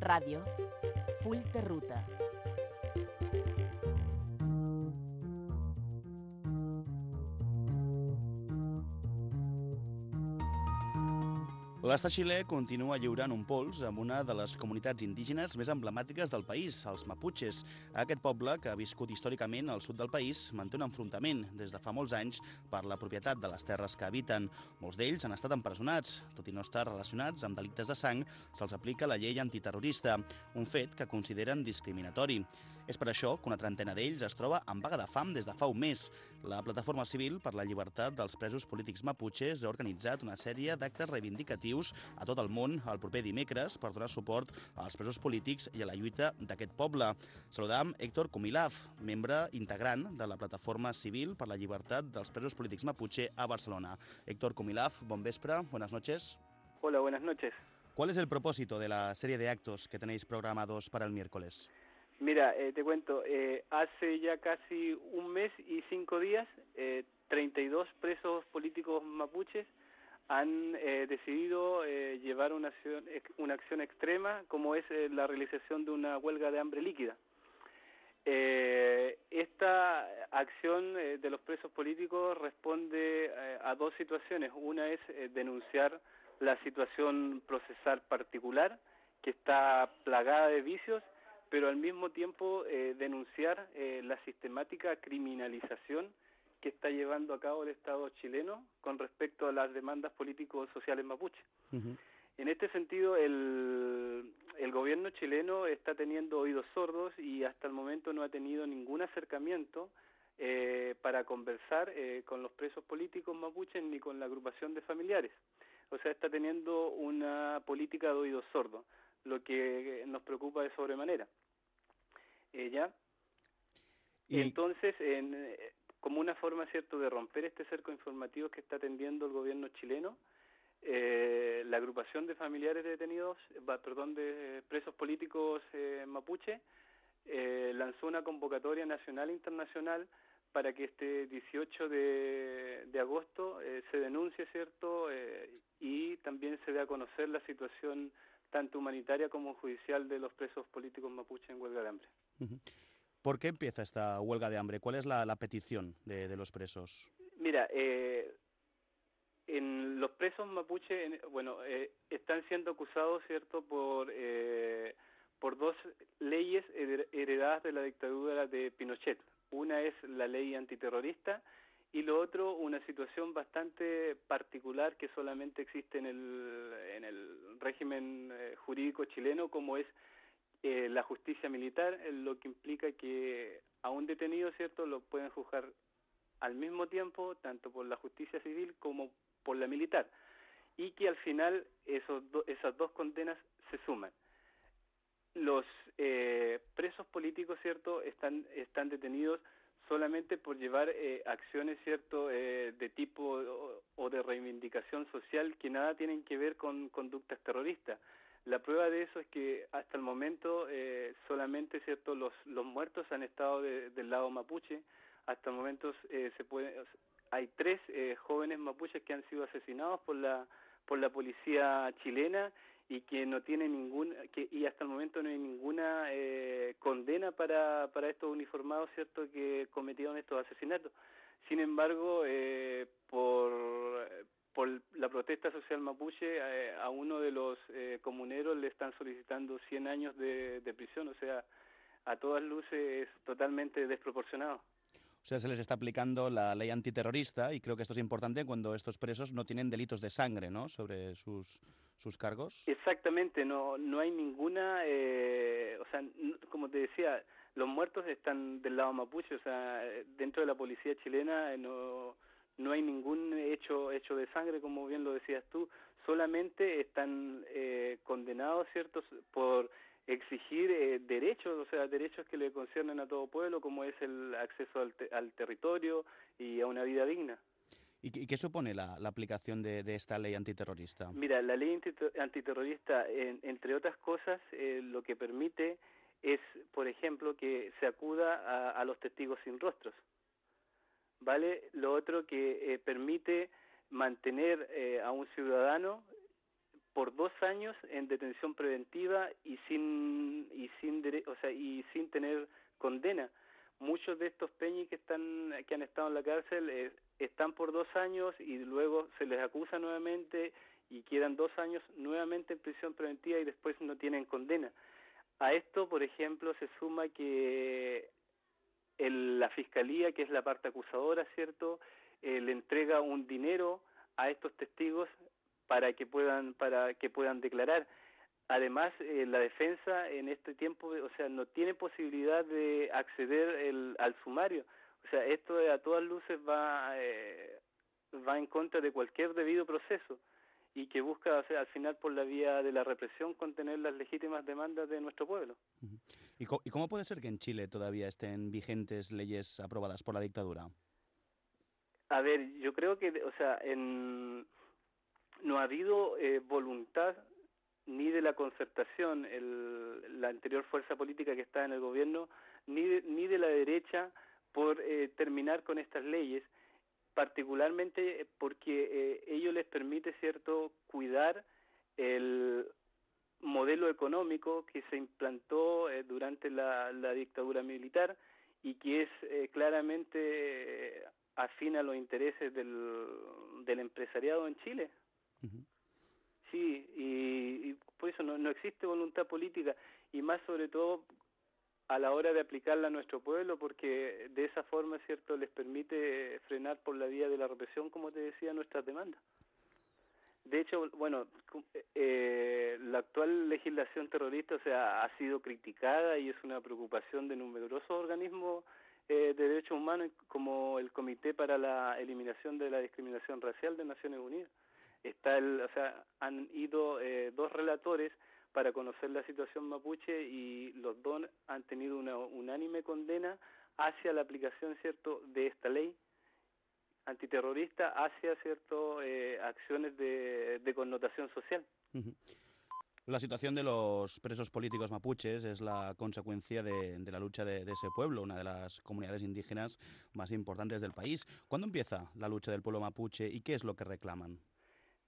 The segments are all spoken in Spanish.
Ràdio, full. L'estat xilè continua lliurant un pols amb una de les comunitats indígenes més emblemàtiques del país, els Maputxes. Aquest poble, que ha viscut històricament al sud del país, manté un enfrontament des de fa molts anys per la propietat de les terres que habiten. Molts d'ells han estat empresonats. Tot i no estar relacionats amb delictes de sang, se'ls aplica la llei antiterrorista, un fet que consideren discriminatori. És per això que una trentena d'ells es troba en vaga de fam des de fa un mes. La Plataforma Civil per la Llibertat dels Presos Polítics Maputxes ha organitzat una sèrie d'actes reivindicatius a tot el món el proper dimecres per donar suport als presos polítics i a la lluita d'aquest poble. Saludam Héctor Comilaf, membre integrant de la Plataforma Civil per la Llibertat dels Presos Polítics Mapuche a Barcelona. Héctor Comilaf, bon vespre, buenas noches. Hola, buenas noches. ¿Cuál es el propósito de la serie de actos que tenéis programados para el miércoles? Mira, eh, te cuento, eh, hace ya casi un mes y cinco días, eh, 32 presos políticos mapuches han eh, decidido eh, llevar una acción, una acción extrema como es eh, la realización de una huelga de hambre líquida. esta acción de los presos políticos responde a dos situaciones. Una es denunciar la situación procesal particular, que está plagada de vicios, pero al mismo tiempo denunciar la sistemática criminalización que está llevando a cabo el Estado chileno con respecto a las demandas políticos sociales mapuche. En este sentido, el, el gobierno chileno está teniendo oídos sordos y hasta el momento no ha tenido ningún acercamiento eh, para conversar eh, con los presos políticos mapuches ni con la agrupación de familiares. O sea, está teniendo una política de oídos sordos, lo que nos preocupa de sobremanera. ¿Ya? Y... Entonces, en, como una forma, ¿cierto?, de romper este cerco informativo que está atendiendo el gobierno chileno, eh, la agrupación de familiares de detenidos, perdón, de presos políticos eh, mapuche, eh, lanzó una convocatoria nacional e internacional para que este 18 de, de agosto se denuncie, ¿cierto?, y también se dé a conocer la situación tanto humanitaria como judicial de los presos políticos mapuche en huelga de hambre. ¿Por qué empieza esta huelga de hambre? ¿Cuál es la, la petición de, de, los presos? Mira, eh, en los presos mapuche, bueno, eh, están siendo acusados, ¿cierto?, por, eh, por dos leyes heredadas de la dictadura de Pinochet. Una es la ley antiterrorista y lo otro, una situación bastante particular que solamente existe en el, en el régimen eh, jurídico chileno, como es eh, la justicia militar, eh, lo que implica que a un detenido, ¿cierto?, lo pueden juzgar al mismo tiempo, tanto por la justicia civil como por la militar, y que al final esos esas dos condenas se suman. Los eh, presos políticos, ¿cierto?, están, están detenidos solamente por llevar eh, acciones, ¿cierto?, eh, de tipo o, de reivindicación social que nada tienen que ver con conductas terroristas. La prueba de eso es que hasta el momento eh, solamente cierto los, los muertos han estado de, del lado mapuche. Hasta el momento eh, se puede, hay tres eh, jóvenes mapuches que han sido asesinados por la por la policía chilena y que no tiene ningún que y hasta el momento no hay ninguna eh, condena para para estos uniformados cierto que cometieron estos asesinatos. Sin embargo, eh, por por la protesta social mapuche eh, a uno de los eh, comuneros le están solicitando 100 años de, de, prisión, o sea, a todas luces es totalmente desproporcionado. O sea, se les está aplicando la ley antiterrorista y creo que esto es importante cuando estos presos no tienen delitos de sangre, ¿no?, sobre sus, sus cargos. Exactamente, no, no hay ninguna, eh, o sea, como te decía, los muertos están del lado mapuche, o sea, dentro de la policía chilena no no hay ningún hecho hecho de sangre como bien lo decías tú solamente están eh, condenados ciertos por exigir eh, derechos o sea derechos que le conciernen a todo pueblo como es el acceso al, te al territorio y a una vida digna ¿Y qué supone la, la aplicación de, de, esta ley antiterrorista? Mira, la ley antiterrorista, en, entre otras cosas, eh, lo que permite es, por ejemplo, que se acuda a, a los testigos sin rostros. ¿vale? Lo otro que eh, permite mantener eh, a un ciudadano por dos años en detención preventiva y tener condena. Muchos de estos peñis que están que han estado en la cárcel eh, están por dos años y luego se les acusa nuevamente y quedan dos años nuevamente en prisión preventiva y después no tienen condena. A esto, por ejemplo, se suma que el, la fiscalía, que es la parte acusadora, ¿cierto?, eh, le entrega un dinero a estos testigos para que puedan para que puedan declarar. Además, eh, la defensa en este tiempo, o sea, no tiene posibilidad de acceder el, al sumario. O sea, esto a todas luces va eh, va en contra de cualquier debido proceso y que busca, o sea, al final, por la vía de la represión, contener las legítimas demandas de nuestro pueblo. ¿Y, co ¿Y cómo puede ser que en Chile todavía estén vigentes leyes aprobadas por la dictadura? A ver, yo creo que, o sea, en, no ha habido eh, voluntad ni de la concertación, el, la anterior fuerza política que está en el gobierno, ni de, ni de la derecha por eh, terminar con estas leyes, particularmente porque eh, ello les permite, cierto, cuidar el modelo económico que se implantó eh, durante la, dictadura militar y que es eh, claramente afín a los intereses del, del empresariado en Chile. Sí, y, y, por eso no, no existe voluntad política y más sobre todo a la hora de aplicarla a nuestro pueblo porque de esa forma, cierto, les permite frenar por la vía de la represión, como te decía, nuestras demandas. De hecho, bueno, eh, la actual legislación terrorista, o sea, ha sido criticada y es una preocupación de numerosos organismos eh, de derechos humanos como el Comité para la Eliminación de la Discriminación Racial de Naciones Unidas. Está el, o sea, han ido eh, dos relatores para conocer la situación mapuche y los dos han tenido una unánime condena hacia la aplicación cierto de esta ley antiterrorista hacia cierto eh, acciones de, de, connotación social. La situación de los presos políticos mapuches es la consecuencia de, de la lucha de, ese pueblo, una de las comunidades indígenas más importantes del país. ¿Cuándo empieza la lucha del pueblo mapuche y qué es lo que reclaman?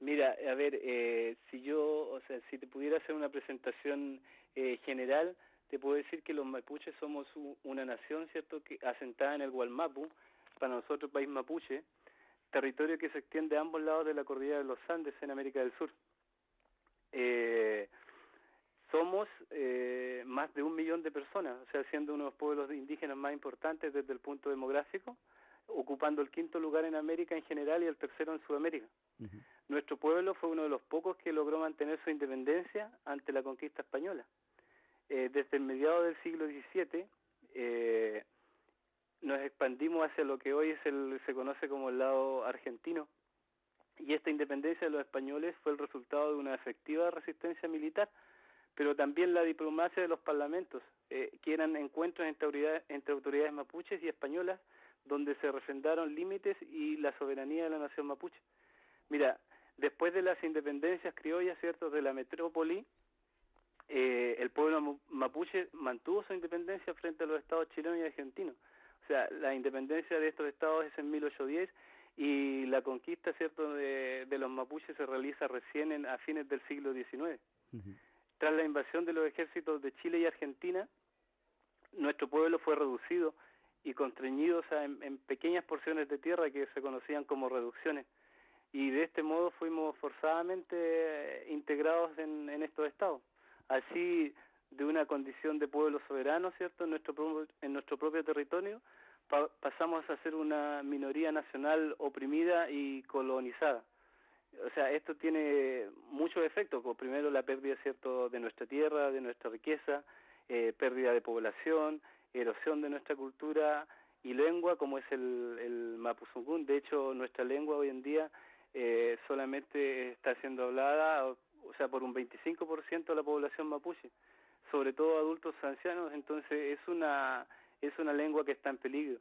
Mira, a ver, eh, si yo, o sea, si te pudiera hacer una presentación eh, general, te puedo decir que los mapuches somos una nación, ¿cierto?, que asentada en el Gualmapu, para nosotros país mapuche, territorio que se extiende a ambos lados de la cordillera de los Andes en América del Sur. Eh, somos eh, más de un millón de personas, o sea, siendo uno de los pueblos indígenas más importantes desde el punto demográfico, ocupando el quinto lugar en América en general y el tercero en Sudamérica. Nuestro pueblo fue uno de los pocos que logró mantener su independencia ante la conquista española. Eh, desde el mediado del siglo XVII eh, nos expandimos hacia lo que hoy es el, se conoce como el lado argentino y esta independencia de los españoles fue el resultado de una efectiva resistencia militar, pero también la diplomacia de los parlamentos, eh, que eran encuentros entre autoridades, entre autoridades mapuches y españolas donde se refrendaron límites y la soberanía de la nación mapuche. Mira, después de las independencias criollas, ¿cierto?, de la metrópoli, eh, el pueblo mapuche mantuvo su independencia frente a los estados chilenos y argentinos. O sea, la independencia de estos estados es en 1810 y la conquista, ¿cierto?, de, de los mapuches se realiza recién en, a fines del siglo XIX. Uh -huh. Tras la invasión de los ejércitos de Chile y Argentina, nuestro pueblo fue reducido y constreñido o sea, en, en pequeñas porciones de tierra que se conocían como reducciones y de este modo fuimos forzadamente integrados en, en estos estados. Así, de una condición de pueblo soberano, ¿cierto?, en nuestro, en nuestro propio territorio, pa pasamos a ser una minoría nacional oprimida y colonizada. O sea, esto tiene muchos efectos, como primero la pérdida, ¿cierto?, de nuestra tierra, de nuestra riqueza, eh, pérdida de población, erosión de nuestra cultura y lengua, como es el, el mapuzungún. De hecho, nuestra lengua hoy en día eh, solamente está siendo hablada, o, o sea, por un 25% de la población mapuche, sobre todo adultos ancianos, entonces es una es una lengua que está en peligro.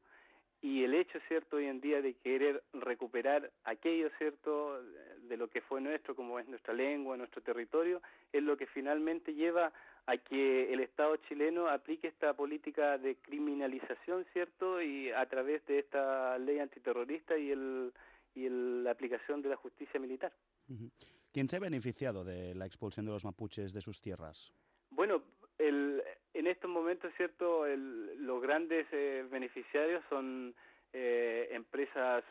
Y el hecho, cierto, hoy en día de querer recuperar aquello, cierto, de lo que fue nuestro, como es nuestra lengua, nuestro territorio, es lo que finalmente lleva a que el Estado chileno aplique esta política de criminalización, cierto, y a través de esta ley antiterrorista y el y el, la aplicación de la justicia militar. ¿Quién se ha beneficiado de la expulsión de los mapuches de sus tierras? Bueno, el, en estos momentos, cierto, el, los grandes eh, beneficiarios son eh, empresas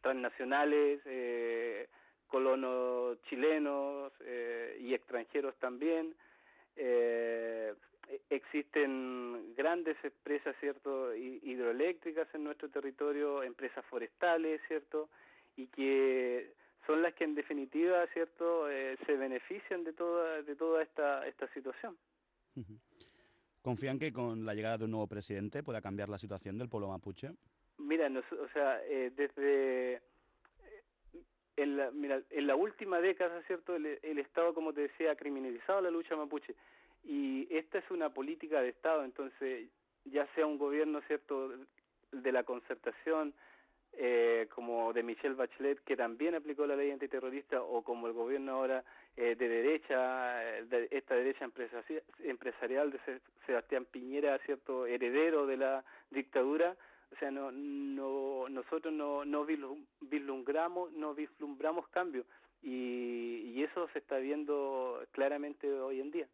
transnacionales, eh, colonos chilenos eh, y extranjeros también. Eh, existen grandes empresas, cierto, hidroeléctricas en nuestro territorio, empresas forestales, cierto, y que son las que en definitiva, cierto, eh, se benefician de toda de toda esta esta situación. ¿Confían que con la llegada de un nuevo presidente pueda cambiar la situación del pueblo mapuche? Mira, nos, o sea, eh, desde en la, mira, en la última década, ¿cierto? El, el, Estado, como te decía, ha criminalizado la lucha mapuche y esta es una política de Estado, entonces ya sea un gobierno, ¿cierto?, de la concertación, eh, como de Michelle Bachelet, que también aplicó la ley antiterrorista, o como el gobierno ahora eh, de derecha, de esta derecha empresarial de Sebastián Piñera, ¿cierto?, heredero de la dictadura, o sea, no, no, nosotros no, no vislumbramos, no vislumbramos cambio y, y eso se está viendo claramente hoy en día.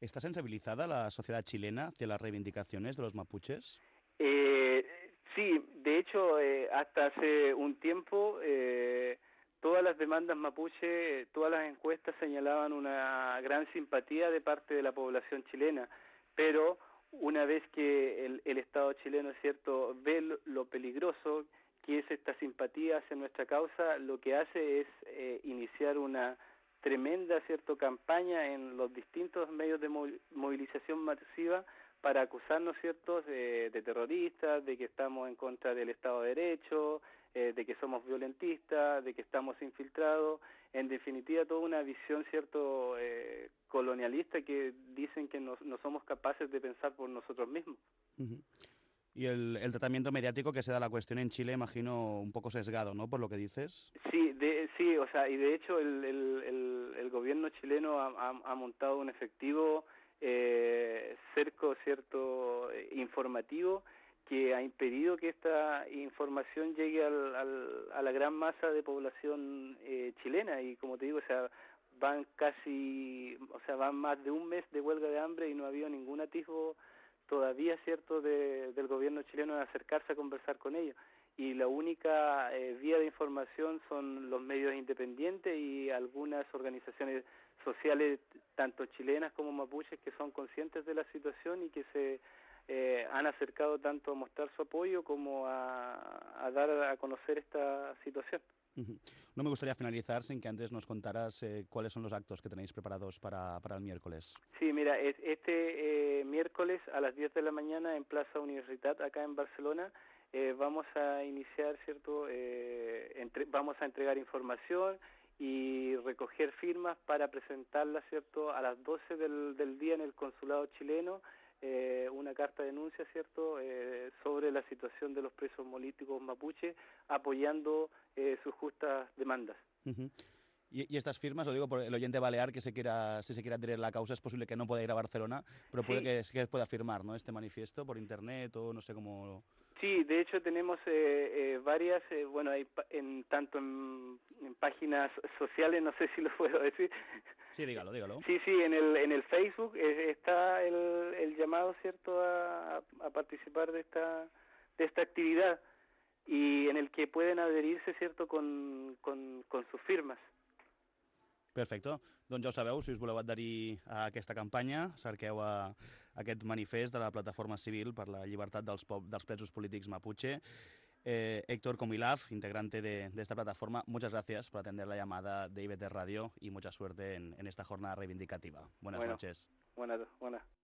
¿Está sensibilizada la sociedad chilena hacia las reivindicaciones de los mapuches? Eh, sí, de hecho, eh, hasta hace un tiempo eh, todas las demandas mapuche, todas las encuestas señalaban una gran simpatía de parte de la población chilena, pero una vez que el, el Estado chileno, es cierto, ve lo, lo, peligroso que es esta simpatía hacia nuestra causa, lo que hace es eh, iniciar una tremenda cierto campaña en los distintos medios de movilización masiva para acusarnos ciertos de, de terroristas, de que estamos en contra del Estado de Derecho, eh, de que somos violentistas, de que estamos infiltrados, en definitiva toda una visión cierto eh, colonialista que dicen que no, no, somos capaces de pensar por nosotros mismos. Uh -huh. Y el, el, tratamiento mediático que se da a la cuestión en Chile, imagino un poco sesgado, ¿no? Por lo que dices. Sí, sea, y de hecho el, el, el, el gobierno chileno ha, montado un efectivo eh, cerco, cierto, informativo que ha impedido que esta información llegue al, al, a la gran masa de población eh, chilena. Y como te digo, o sea, van casi, o sea, van más de un mes de huelga de hambre y no ha habido ningún atisbo todavía, cierto, de, del gobierno chileno de acercarse a conversar con ellos. Y la única eh, vía de información son los medios independientes y algunas organizaciones sociales, tanto chilenas como mapuches, que son conscientes de la situación y que se eh, han acercado tanto a mostrar su apoyo como a, a dar a conocer esta situación. No me gustaría finalizar sin que antes nos contaras eh, cuáles son los actos que tenéis preparados para, para el miércoles. Sí, mira, este eh, miércoles a las 10 de la mañana en Plaza Universitat, acá en Barcelona, eh, vamos a iniciar, ¿cierto? Entre, vamos a entregar información y recoger firmas para presentarla, ¿cierto? A las 12 del, del día en el consulado chileno eh, una carta de denuncia, ¿cierto?, eh, sobre la situación de los presos políticos mapuche, apoyando eh, sus justas demandas. Uh -huh. y, y, estas firmas, lo digo por el oyente balear que se quiera, si se quiere adherir la causa, es posible que no pueda ir a Barcelona, pero puede que pueda firmar, ¿no?, este manifiesto por internet o no sé cómo... Sí, de hecho tenemos eh, eh, varias, eh, bueno, hay en, tanto en, en, páginas sociales, no sé si lo puedo decir. Sí, dígalo, dígalo. Sí, sí, en el, en el Facebook eh, está el, el, llamado, ¿cierto?, a, a, participar de esta, de esta actividad y en el que pueden adherirse, ¿cierto?, con, con, con sus firmas. Perfecte. Doncs ja ho sabeu, si us voleu adherir a aquesta campanya, cerqueu a, a aquest manifest de la Plataforma Civil per la Llibertat dels, dels Presos Polítics Mapuche. Eh, Héctor Comilaf, integrante de, de, esta plataforma, muchas gracias por atender la llamada de IBT Radio y mucha suerte en, en esta jornada reivindicativa. Buenas bueno, noches. Buenas, buenas.